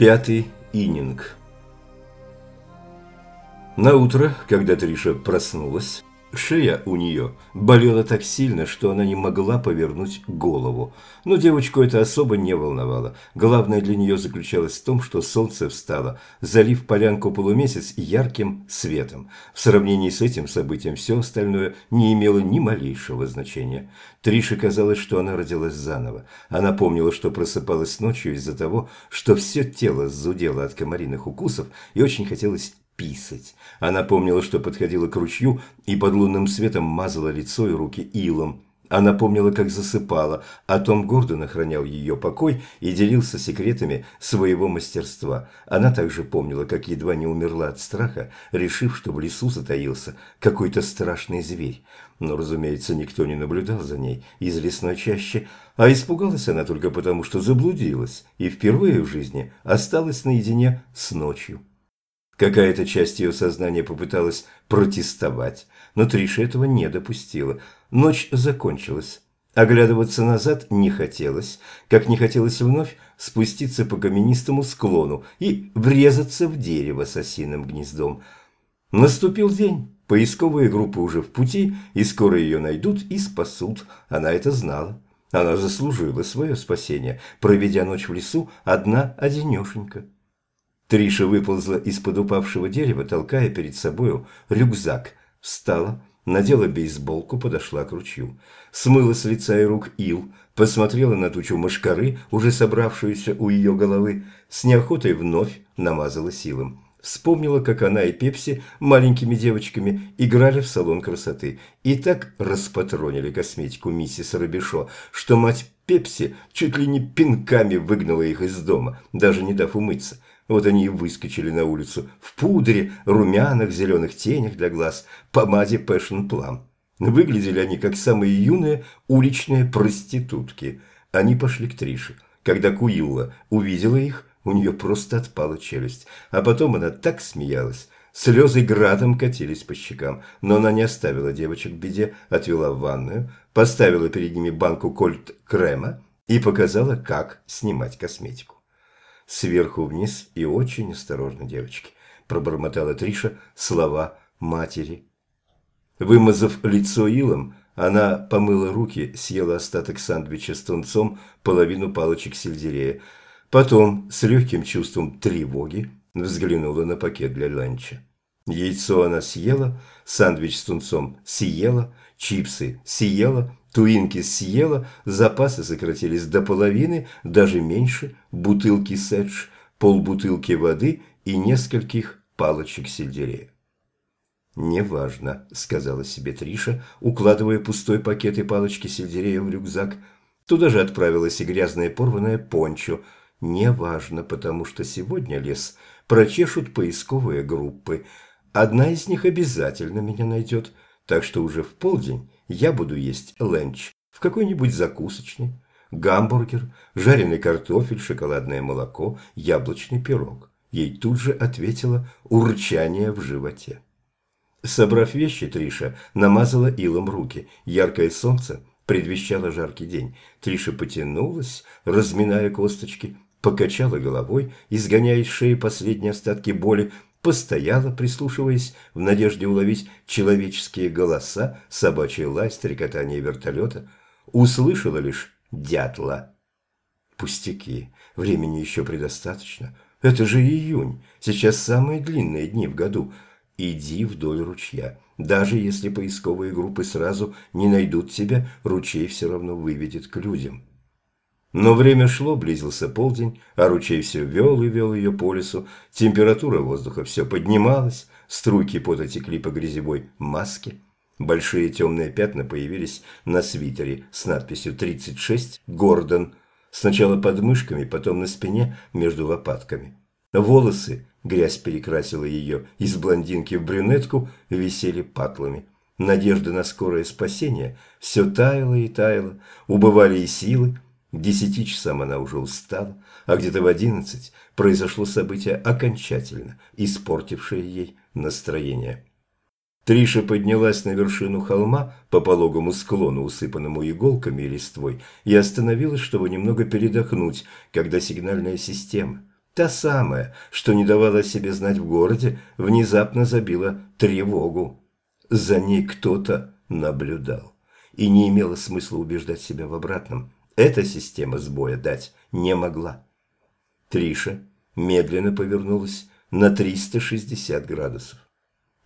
Пятый ининг. На утро, когда Триша проснулась, Шея у нее болела так сильно, что она не могла повернуть голову. Но девочку это особо не волновало. Главное для нее заключалось в том, что солнце встало, залив полянку полумесяц ярким светом. В сравнении с этим событием все остальное не имело ни малейшего значения. Трише казалось, что она родилась заново. Она помнила, что просыпалась ночью из-за того, что все тело зудело от комариных укусов и очень хотелось писать. Она помнила, что подходила к ручью и под лунным светом мазала лицо и руки илом. Она помнила, как засыпала, а Том Гордон охранял ее покой и делился секретами своего мастерства. Она также помнила, как едва не умерла от страха, решив, что в лесу затаился какой-то страшный зверь. Но, разумеется, никто не наблюдал за ней из лесной чащи, а испугалась она только потому, что заблудилась и впервые в жизни осталась наедине с ночью. Какая-то часть ее сознания попыталась протестовать, но Триша этого не допустила. Ночь закончилась. Оглядываться назад не хотелось, как не хотелось вновь спуститься по каменистому склону и врезаться в дерево с осиным гнездом. Наступил день. Поисковые группы уже в пути, и скоро ее найдут и спасут. Она это знала. Она заслужила свое спасение, проведя ночь в лесу одна-одинешенька. Триша выползла из-под упавшего дерева, толкая перед собою рюкзак. Встала, надела бейсболку, подошла к ручью. Смыла с лица и рук ил, посмотрела на тучу мошкары, уже собравшуюся у ее головы, с неохотой вновь намазала силом. Вспомнила, как она и Пепси маленькими девочками играли в салон красоты и так распатронили косметику миссис Робишо, что мать Пепси чуть ли не пинками выгнала их из дома, даже не дав умыться. Вот они и выскочили на улицу в пудре, румяных, зеленых тенях для глаз, помаде Passion Plum. Выглядели они как самые юные уличные проститутки. Они пошли к Трише. Когда Куилла увидела их, у нее просто отпала челюсть. А потом она так смеялась. Слезы градом катились по щекам, но она не оставила девочек в беде, отвела в ванную, поставила перед ними банку кольт-крема и показала, как снимать косметику сверху вниз и очень осторожно, девочки», – пробормотала Триша слова матери. Вымазав лицо илом, она помыла руки, съела остаток сандвича с тунцом, половину палочек сельдерея. Потом, с легким чувством тревоги, взглянула на пакет для ланча. Яйцо она съела, сандвич с тунцом съела, чипсы съела, Туинки съела, запасы сократились до половины, даже меньше, бутылки седж, полбутылки воды и нескольких палочек сельдерея. «Неважно», – сказала себе Триша, укладывая пустой пакет и палочки сельдерея в рюкзак. Туда же отправилась и грязная порванная пончо. «Неважно, потому что сегодня лес прочешут поисковые группы. Одна из них обязательно меня найдет, так что уже в полдень я буду есть ленч в какой-нибудь закусочной, гамбургер, жареный картофель, шоколадное молоко, яблочный пирог. Ей тут же ответило урчание в животе. Собрав вещи, Триша намазала илом руки. Яркое солнце предвещало жаркий день. Триша потянулась, разминая косточки, покачала головой, изгоняя из шеи последние остатки боли, постояла, прислушиваясь в надежде уловить человеческие голоса, собачий лай, стрекотание вертолета, услышала лишь дятла. Пустяки, времени еще предостаточно. Это же июнь, сейчас самые длинные дни в году. Иди вдоль ручья. Даже если поисковые группы сразу не найдут тебя, ручей все равно выведет к людям. Но время шло, близился полдень, а ручей все вел и вел ее по лесу, температура воздуха все поднималась, струйки пота текли по грязевой маске. Большие темные пятна появились на свитере с надписью «36 Гордон». Сначала под мышками, потом на спине между лопатками. Волосы, грязь перекрасила ее из блондинки в брюнетку, висели патлами. Надежда на скорое спасение все таяла и таяла, убывали и силы, к десяти часам она уже устала, а где-то в одиннадцать произошло событие окончательно, испортившее ей настроение. Триша поднялась на вершину холма по пологому склону, усыпанному иголками и листвой, и остановилась, чтобы немного передохнуть, когда сигнальная система Та самая, что не давала себе знать в городе, внезапно забила тревогу. За ней кто-то наблюдал. И не имело смысла убеждать себя в обратном. Эта система сбоя дать не могла. Триша медленно повернулась на 360 градусов.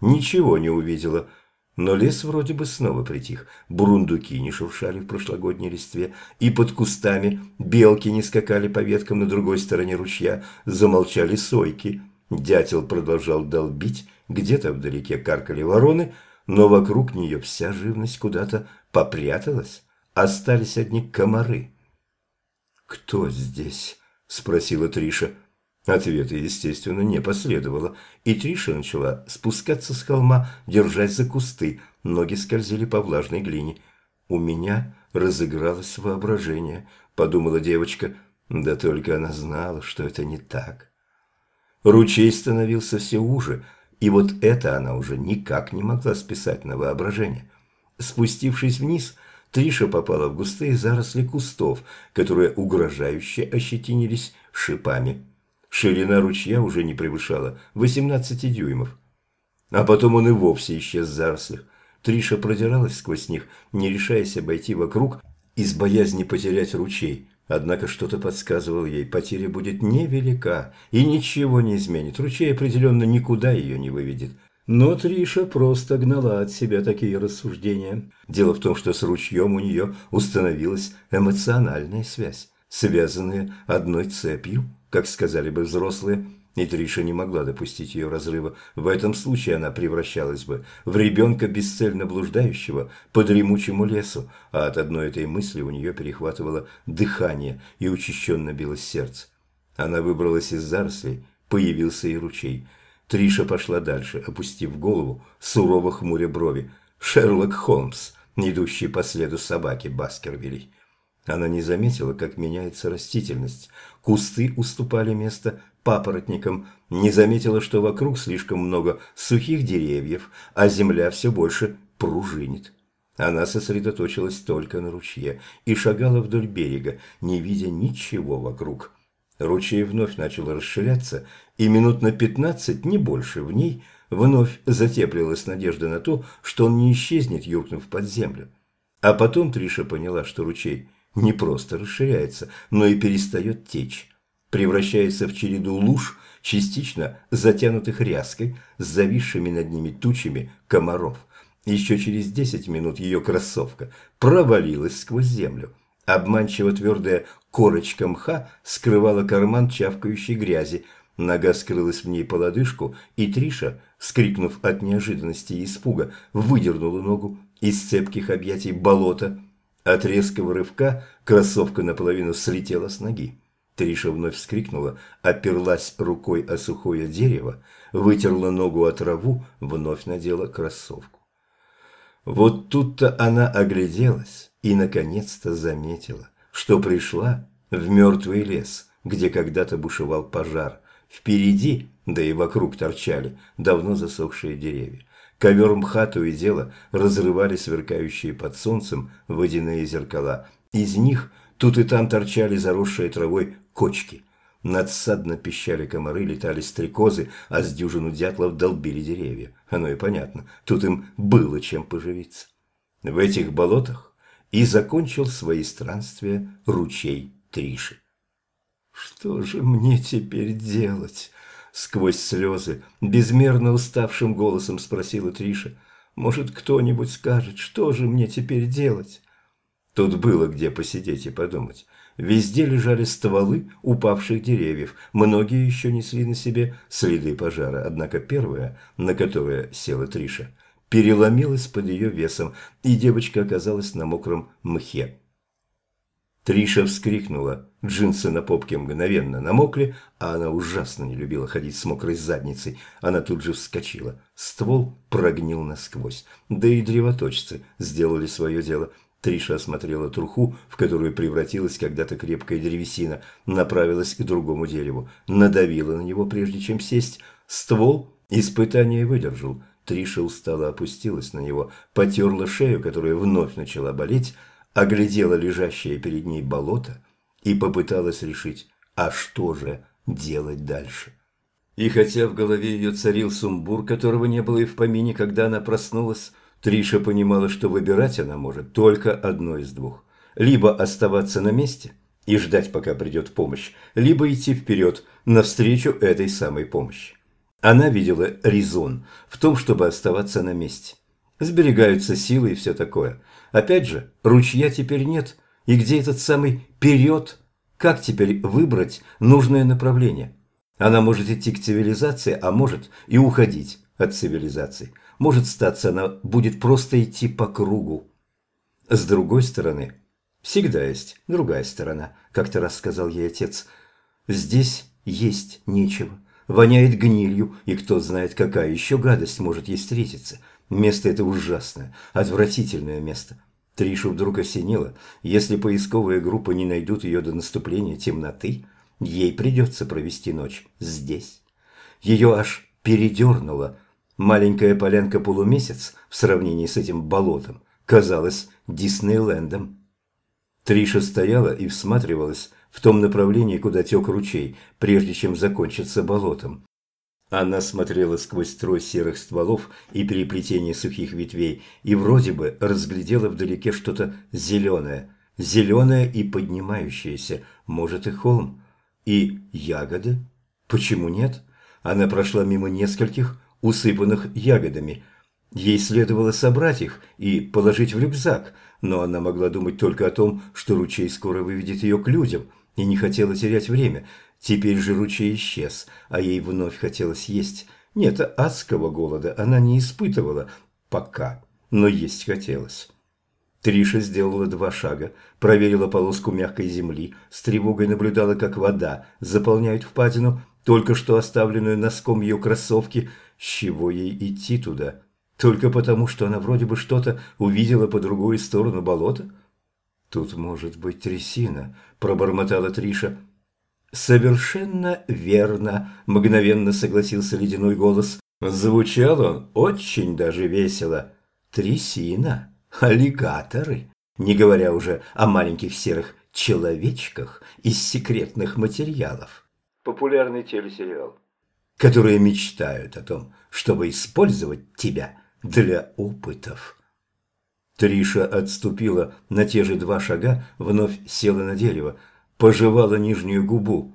Ничего не увидела, но лес вроде бы снова притих. Бурундуки не шуршали в прошлогодней листве, и под кустами белки не скакали по веткам на другой стороне ручья, замолчали сойки. Дятел продолжал долбить, где-то вдалеке каркали вороны, но вокруг нее вся живность куда-то попряталась, остались одни комары. «Кто здесь?» – спросила Триша. Ответа, естественно, не последовало, и Триша начала спускаться с холма, держась за кусты. Ноги скользили по влажной глине. «У меня разыгралось воображение», – подумала девочка. Да только она знала, что это не так. Ручей становился все уже, и вот это она уже никак не могла списать на воображение. Спустившись вниз, Триша попала в густые заросли кустов, которые угрожающе ощетинились шипами. Ширина ручья уже не превышала 18 дюймов. А потом он и вовсе исчез в зарослях. Триша продиралась сквозь них, не решаясь обойти вокруг, из боязни потерять ручей. Однако что-то подсказывало ей, потеря будет невелика и ничего не изменит. Ручей определенно никуда ее не выведет. Но Триша просто гнала от себя такие рассуждения. Дело в том, что с ручьем у нее установилась эмоциональная связь, связанная одной цепью, как сказали бы взрослые, и Триша не могла допустить ее разрыва. В этом случае она превращалась бы в ребенка бесцельно блуждающего по дремучему лесу, а от одной этой мысли у нее перехватывало дыхание и учащенно билось сердце. Она выбралась из зарослей, появился и ручей – Триша пошла дальше, опустив голову, сурово хмуря брови. Шерлок Холмс, идущий по следу собаки Баскервилей. Она не заметила, как меняется растительность. Кусты уступали место папоротникам, не заметила, что вокруг слишком много сухих деревьев, а земля все больше пружинит. Она сосредоточилась только на ручье и шагала вдоль берега, не видя ничего вокруг. Ручей вновь начал расширяться, и минут на пятнадцать, не больше, в ней вновь затеплилась надежда на то, что он не исчезнет, юркнув под землю. А потом Триша поняла, что ручей не просто расширяется, но и перестает течь, превращается в череду луж, частично затянутых ряской, с зависшими над ними тучами комаров. Еще через десять минут ее кроссовка провалилась сквозь землю. Обманчиво твердая корочка мха скрывала карман чавкающей грязи. Нога скрылась в ней по лодыжку, и Триша, скрикнув от неожиданности и испуга, выдернула ногу из цепких объятий болота. От резкого рывка кроссовка наполовину слетела с ноги. Триша вновь вскрикнула, оперлась рукой о сухое дерево, вытерла ногу от траву, вновь надела кроссовку. Вот тут-то она огляделась и, наконец-то, заметила, что пришла в мертвый лес, где когда-то бушевал пожар. Впереди, да и вокруг торчали давно засохшие деревья. Ковер мха то и дело разрывали сверкающие под солнцем водяные зеркала. Из них тут и там торчали заросшие травой кочки. Надсадно пищали комары, летали стрекозы, а с дюжину дятлов долбили деревья. Оно и понятно, тут им было чем поживиться. В этих болотах и закончил свои странствия ручей Триши. «Что же мне теперь делать?» Сквозь слезы, безмерно уставшим голосом спросила Триша. «Может, кто-нибудь скажет, что же мне теперь делать?» Тут было где посидеть и подумать. Везде лежали стволы упавших деревьев, многие еще несли на себе следы пожара, однако первая, на которое села Триша, переломилась под ее весом, и девочка оказалась на мокром мхе. Триша вскрикнула. Джинсы на попке мгновенно намокли, а она ужасно не любила ходить с мокрой задницей. Она тут же вскочила. Ствол прогнил насквозь. Да и древоточцы сделали свое дело – Триша осмотрела труху, в которую превратилась когда-то крепкая древесина, направилась к другому дереву, надавила на него, прежде чем сесть. Ствол испытание выдержал. Триша устало опустилась на него, потерла шею, которая вновь начала болеть, оглядела лежащее перед ней болото и попыталась решить, а что же делать дальше. И хотя в голове ее царил сумбур, которого не было и в помине, когда она проснулась, Триша понимала, что выбирать она может только одно из двух. Либо оставаться на месте и ждать, пока придет помощь, либо идти вперед, навстречу этой самой помощи. Она видела резон в том, чтобы оставаться на месте. Сберегаются силы и все такое. Опять же, ручья теперь нет. И где этот самый «вперед»? Как теперь выбрать нужное направление? Она может идти к цивилизации, а может и уходить от цивилизации. Может статься, она будет просто идти по кругу. С другой стороны, всегда есть другая сторона, как-то раз сказал ей отец. Здесь есть нечего. Воняет гнилью, и кто знает, какая еще гадость может ей встретиться. Место это ужасное, отвратительное место. Тришу вдруг осенило. Если поисковые группы не найдут ее до наступления темноты, ей придется провести ночь здесь. Ее аж передернуло. Маленькая полянка полумесяц в сравнении с этим болотом казалась Диснейлендом. Триша стояла и всматривалась в том направлении, куда тек ручей, прежде чем закончиться болотом. Она смотрела сквозь строй серых стволов и переплетение сухих ветвей и вроде бы разглядела вдалеке что-то зеленое. Зеленое и поднимающееся, может и холм. И ягоды? Почему нет? Она прошла мимо нескольких, усыпанных ягодами. Ей следовало собрать их и положить в рюкзак, но она могла думать только о том, что ручей скоро выведет ее к людям, и не хотела терять время – Теперь же ручей исчез, а ей вновь хотелось есть. Нет, адского голода она не испытывала пока, но есть хотелось. Триша сделала два шага, проверила полоску мягкой земли, с тревогой наблюдала, как вода заполняет впадину, только что оставленную носком ее кроссовки. Чего ей идти туда? Только потому, что она вроде бы что-то увидела по другую сторону болота? «Тут может быть трясина», – пробормотала Триша. «Совершенно верно», – мгновенно согласился ледяной голос. Звучал он очень даже весело. «Трясина, аллигаторы», не говоря уже о маленьких серых человечках из секретных материалов. Популярный телесериал. Которые мечтают о том, чтобы использовать тебя для опытов. Триша отступила на те же два шага, вновь села на дерево пожевала нижнюю губу.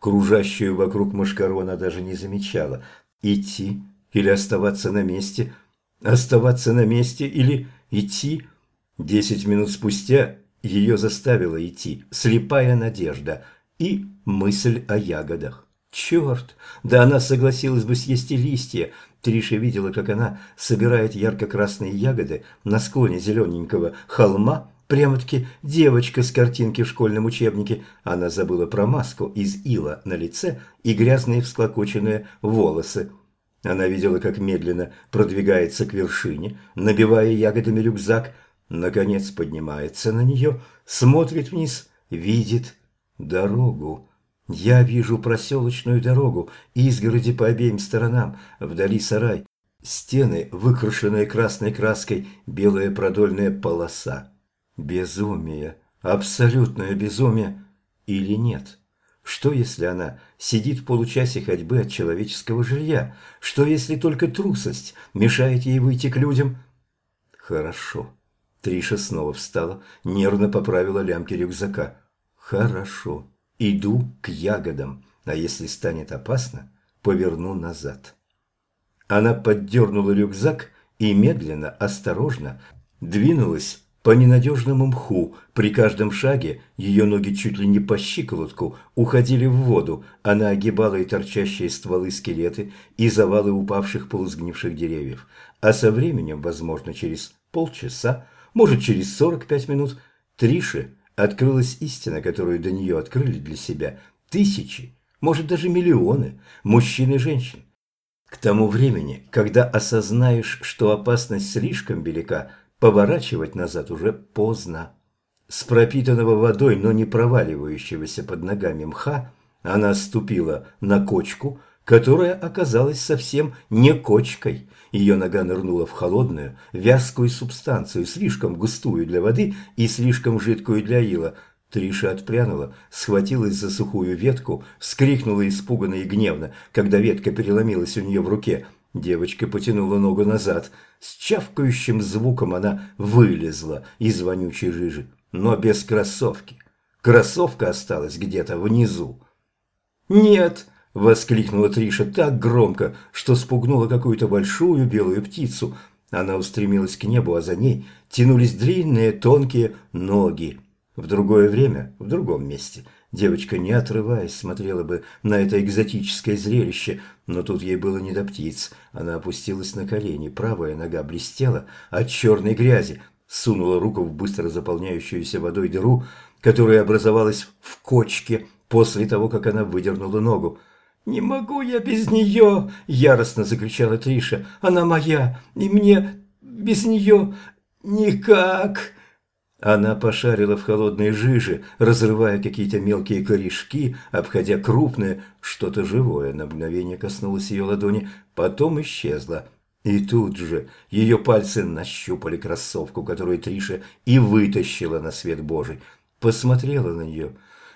Кружащую вокруг мошкару она даже не замечала. Идти или оставаться на месте? Оставаться на месте или идти? Десять минут спустя ее заставила идти слепая надежда и мысль о ягодах. Черт! Да она согласилась бы съесть и листья. Триша видела, как она собирает ярко-красные ягоды на склоне зелененького холма, Прямо-таки девочка с картинки в школьном учебнике. Она забыла про маску из ила на лице и грязные всклокоченные волосы. Она видела, как медленно продвигается к вершине, набивая ягодами рюкзак. Наконец поднимается на нее, смотрит вниз, видит дорогу. Я вижу проселочную дорогу, изгороди по обеим сторонам, вдали сарай. Стены, выкрашенные красной краской, белая продольная полоса. Безумие, абсолютное безумие или нет? Что, если она сидит в получасе ходьбы от человеческого жилья? Что, если только трусость мешает ей выйти к людям? Хорошо. Триша снова встала, нервно поправила лямки рюкзака. Хорошо. Иду к ягодам, а если станет опасно, поверну назад. Она поддернула рюкзак и медленно, осторожно двинулась по ненадежному мху. При каждом шаге ее ноги чуть ли не по щиколотку уходили в воду. Она огибала и торчащие стволы скелеты, и завалы упавших полусгнивших деревьев. А со временем, возможно, через полчаса, может, через 45 минут, Трише открылась истина, которую до нее открыли для себя тысячи, может, даже миллионы мужчин и женщин. К тому времени, когда осознаешь, что опасность слишком велика – Поворачивать назад уже поздно. С пропитанного водой, но не проваливающегося под ногами мха, она ступила на кочку, которая оказалась совсем не кочкой. Ее нога нырнула в холодную, вязкую субстанцию, слишком густую для воды и слишком жидкую для ила. Триша отпрянула, схватилась за сухую ветку, вскрикнула испуганно и гневно, когда ветка переломилась у нее в руке. Девочка потянула ногу назад. С чавкающим звуком она вылезла из вонючей жижи, но без кроссовки. Кроссовка осталась где-то внизу. «Нет!» – воскликнула Триша так громко, что спугнула какую-то большую белую птицу. Она устремилась к небу, а за ней тянулись длинные тонкие ноги. В другое время, в другом месте, девочка, не отрываясь, смотрела бы на это экзотическое зрелище, но тут ей было не до птиц. Она опустилась на колени, правая нога блестела от черной грязи, сунула руку в быстро заполняющуюся водой дыру, которая образовалась в кочке после того, как она выдернула ногу. «Не могу я без нее!» – яростно закричала Триша. «Она моя, и мне без нее никак!» Она пошарила в холодной жиже, разрывая какие-то мелкие корешки, обходя крупное, что-то живое на мгновение коснулось ее ладони, потом исчезло. И тут же ее пальцы нащупали кроссовку, которую Триша и вытащила на свет Божий. Посмотрела на нее.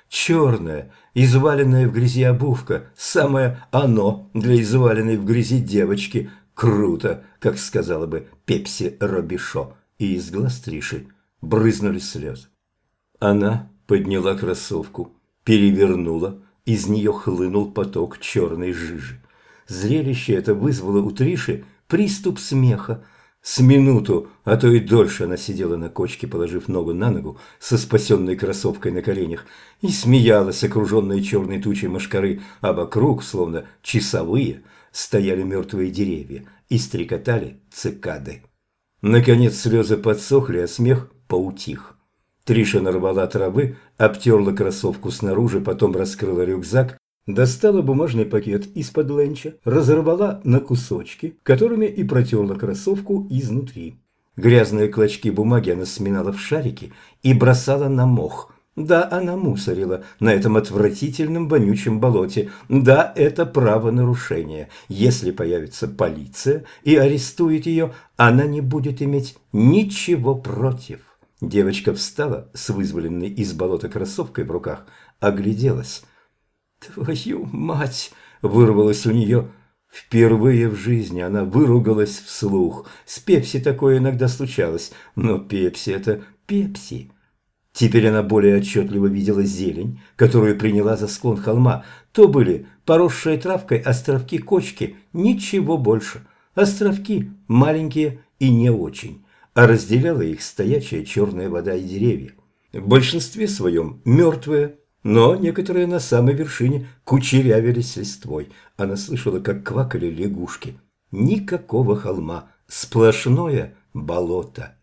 Черная, изваленная в грязи обувка, самое оно для изваленной в грязи девочки. Круто, как сказала бы Пепси Робишо. И из глаз Триши брызнули слезы. Она подняла кроссовку, перевернула, из нее хлынул поток черной жижи. Зрелище это вызвало у Триши приступ смеха. С минуту, а то и дольше она сидела на кочке, положив ногу на ногу, со спасенной кроссовкой на коленях, и смеялась, окруженная черной тучей мошкары, а вокруг, словно часовые, стояли мертвые деревья и стрекотали цикады. Наконец слезы подсохли, а смех поутих. Триша нарвала травы, обтерла кроссовку снаружи, потом раскрыла рюкзак, достала бумажный пакет из-под ленча, разорвала на кусочки, которыми и протерла кроссовку изнутри. Грязные клочки бумаги она сминала в шарики и бросала на мох. Да, она мусорила на этом отвратительном вонючем болоте. Да, это правонарушение. Если появится полиция и арестует ее, она не будет иметь ничего против. Девочка встала с вызволенной из болота кроссовкой в руках, огляделась. «Твою мать!» – вырвалось у нее. Впервые в жизни она выругалась вслух. С Пепси такое иногда случалось, но Пепси – это Пепси. Теперь она более отчетливо видела зелень, которую приняла за склон холма. То были поросшие травкой островки кочки, ничего больше. Островки маленькие и не очень а разделяла их стоячая черная вода и деревья. В большинстве своем мертвые, но некоторые на самой вершине кучерявились листвой. Она слышала, как квакали лягушки. Никакого холма, сплошное болото.